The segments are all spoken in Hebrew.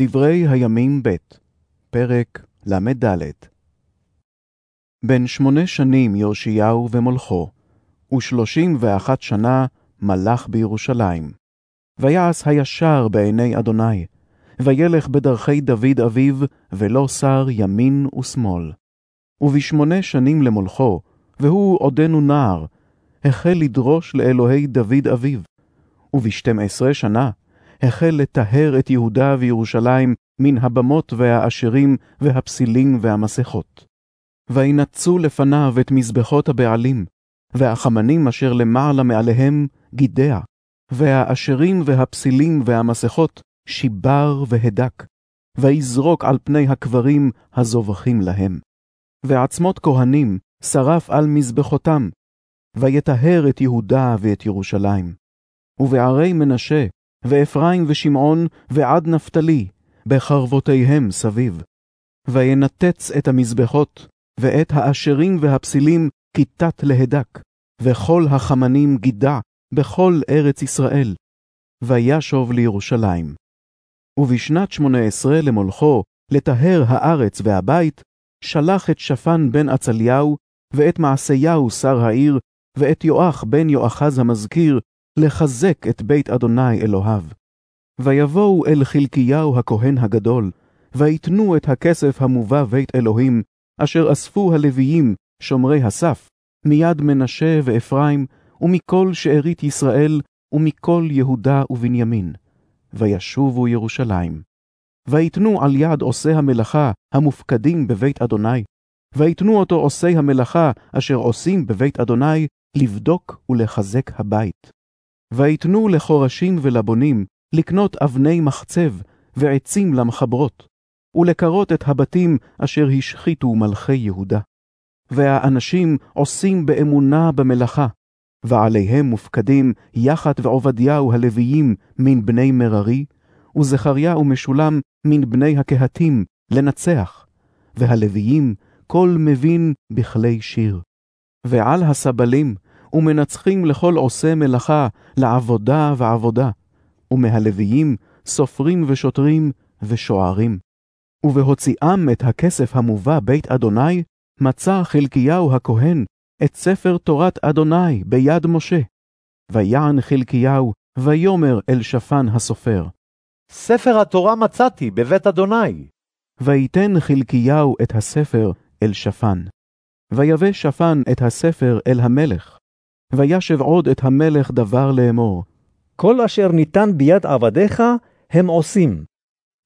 דברי הימים ב', פרק ל"ד. בן שמונה שנים יאשיהו ומולכו, ושלושים ואחת שנה מלך בירושלים. ויעש הישר בעיני אדוני, וילך בדרכי דוד אביו, ולא שר ימין ושמאל. ובשמונה שנים למולכו, והוא עודנו נער, החל לדרוש לאלוהי דוד אביו. ובשתים עשרה שנה החל לטהר את יהודה וירושלים מן הבמות והאשרים והפסילים והמסכות. וינצו לפניו את מזבחות הבעלים, והחמנים אשר למעלה מעליהם גידע, והאשרים והפסילים והמסכות שיבר והדק, ויזרוק על פני הקברים הזובחים להם. ועצמות כהנים שרף על מזבחותם, ויטהר את יהודה ואת ירושלים. ובערי מנשה, ואפרים ושמעון, ועד נפתלי, בחרבותיהם סביב. וינתץ את המזבחות, ואת האשרים והפסילים כיתת להדק, וכל החמנים גידע בכל ארץ ישראל. וישוב לירושלים. ובשנת שמונה עשרה למולכו, לטהר הארץ והבית, שלח את שפן בן עצליהו, ואת מעשיהו שר העיר, ואת יואח בן יואחז המזכיר, לחזק את בית אדוני אלוהיו. ויבואו אל חלקיהו הכהן הגדול, ויתנו את הכסף המובא בית אלוהים, אשר אספו הלוויים, שומרי הסף, מיד מנשה ואפרים, ומכל שארית ישראל, ומכל יהודה ובנימין. וישובו ירושלים. ויתנו על יד עושי המלאכה המופקדים בבית אדוני, ויתנו אותו עושי המלאכה אשר עושים בבית אדוני, לבדוק ולחזק הבית. ויתנו לחורשים ולבונים לקנות אבני מחצב ועצים למחברות, ולקרות את הבתים אשר השחיתו מלכי יהודה. והאנשים עושים באמונה במלאכה, ועליהם מופקדים יחד ועובדיהו הלוויים מן בני מררי, וזכריה ומשולם מן בני הקהתים לנצח, והלוויים כל מבין בכלי שיר. ועל הסבלים ומנצחים לכל עושה מלאכה לעבודה ועבודה, ומהלוויים סופרים ושוטרים ושוערים. ובהוציאם את הכסף המובא בית אדוני, מצא חלקיהו הכהן את ספר תורת אדוני ביד משה. ויען חלקיהו, ויאמר אל שפן הסופר. ספר התורה מצאתי בבית אדוני. ויתן חלקיהו את הספר אל שפן. ויבא שפן את הספר אל המלך. וישב עוד את המלך דבר לאמור. כל אשר ניתן ביד עבדיך, הם עושים.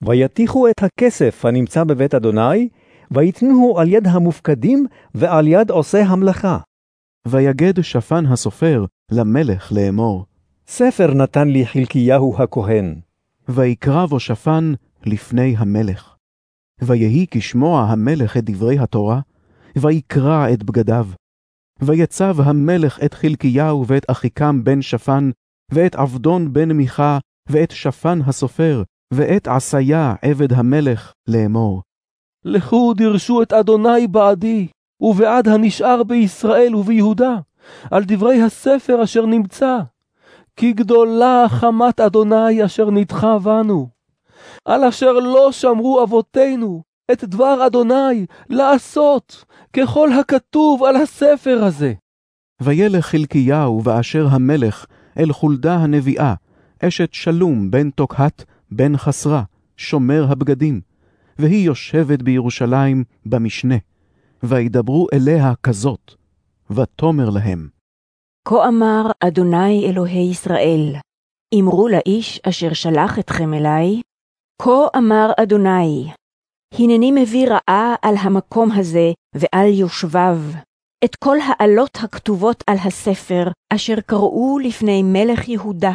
ויתיחו את הכסף הנמצא בבית אדוני, ויתנוהו על יד המופקדים ועל יד עושי המלאכה. ויגד שפן הסופר למלך לאמור. ספר נתן לי חלקיהו הכהן. ויקרא בו שפן לפני המלך. ויהי כשמוע המלך את דברי התורה, ויקרע את בגדיו. ויצב המלך את חלקיהו ואת אחיקם בן שפן, ואת עבדון בן מיכה, ואת שפן הסופר, ואת עשיה עבד המלך, לאמור. לכו דרשו את אדוני בעדי, ובעד הנשאר בישראל וביהודה, על דברי הספר אשר נמצא. כי גדולה חמת אדוני אשר נדחה בנו. על אשר לא שמרו אבותינו את דבר אדוני לעשות, ככל הכתוב על הספר הזה. וילך חלקיהו באשר המלך אל חולדה הנביאה, אשת שלום בן תוקהת בן חסרה, שומר הבגדים, והיא יושבת בירושלים במשנה. וידברו אליה כזאת, ותאמר להם. כה אמר אדוני אלוהי ישראל, אמרו לאיש אשר שלח אתכם אלי, כה אמר אדוני, הנני מביא רעה על המקום הזה ועל יושביו, את כל העלות הכתובות על הספר, אשר קראו לפני מלך יהודה,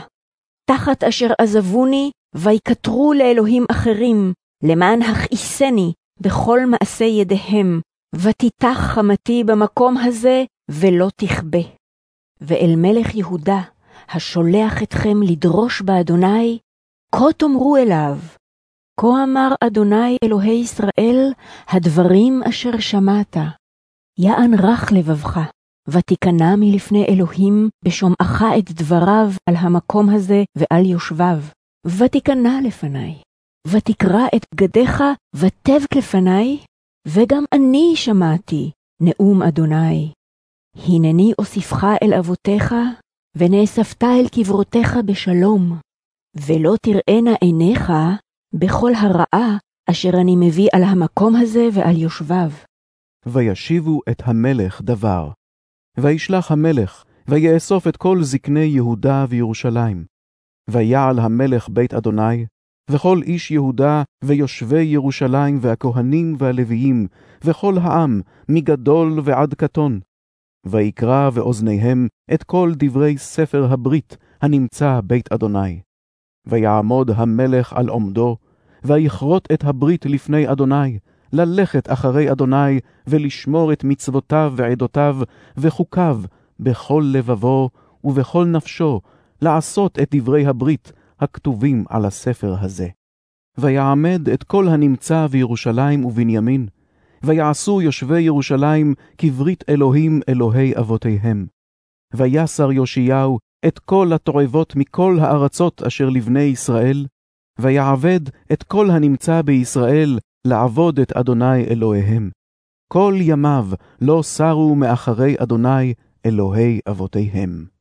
תחת אשר עזבוני, ויקטרו לאלוהים אחרים, למען הכעיסני בכל מעשה ידיהם, ותיתח חמתי במקום הזה, ולא תכבה. ואל מלך יהודה, השולח אתכם לדרוש באדוני, כה תאמרו אליו, כה אמר אדוני אלוהי ישראל, הדברים אשר שמעת. יען רך לבבך, ותיכנע מלפני אלוהים בשומעך את דבריו על המקום הזה ועל יושביו, ותיכנע לפני, ותקרע את בגדיך, ותב כלפני, וגם אני שמעתי נאום אדוני. הנני אוסיפך אל אבותיך, ונאספת אל קברותיך בשלום, ולא תראינה עיניך בכל הרעה אשר אני מביא על המקום הזה ועל יושביו. וישיבו את המלך דבר. וישלח המלך, ויאסוף את כל זקני יהודה וירושלים. ויעל המלך בית אדוני, וכל איש יהודה, ויושבי ירושלים, והכהנים והלוויים, וכל העם, מגדול ועד קטון. ויקרא באוזניהם את כל דברי ספר הברית הנמצא בית אדוני. ויעמוד המלך על עומדו, ויכרות את הברית לפני אדוני, ללכת אחרי אדוני, ולשמור את מצוותיו ועדותיו, וחוקיו, בכל לבבו ובכל נפשו, לעשות את דברי הברית הכתובים על הספר הזה. ויעמד את כל הנמצא בירושלים ובנימין, ויעשו יושבי ירושלים כברית אלוהים אלוהי אבותיהם. ויסר יאשיהו את כל התועבות מכל הארצות אשר לבני ישראל, ויעבד את כל הנמצא בישראל לעבוד את אדוני אלוהיהם. כל ימיו לא סרו מאחרי אדוני אלוהי אבותיהם.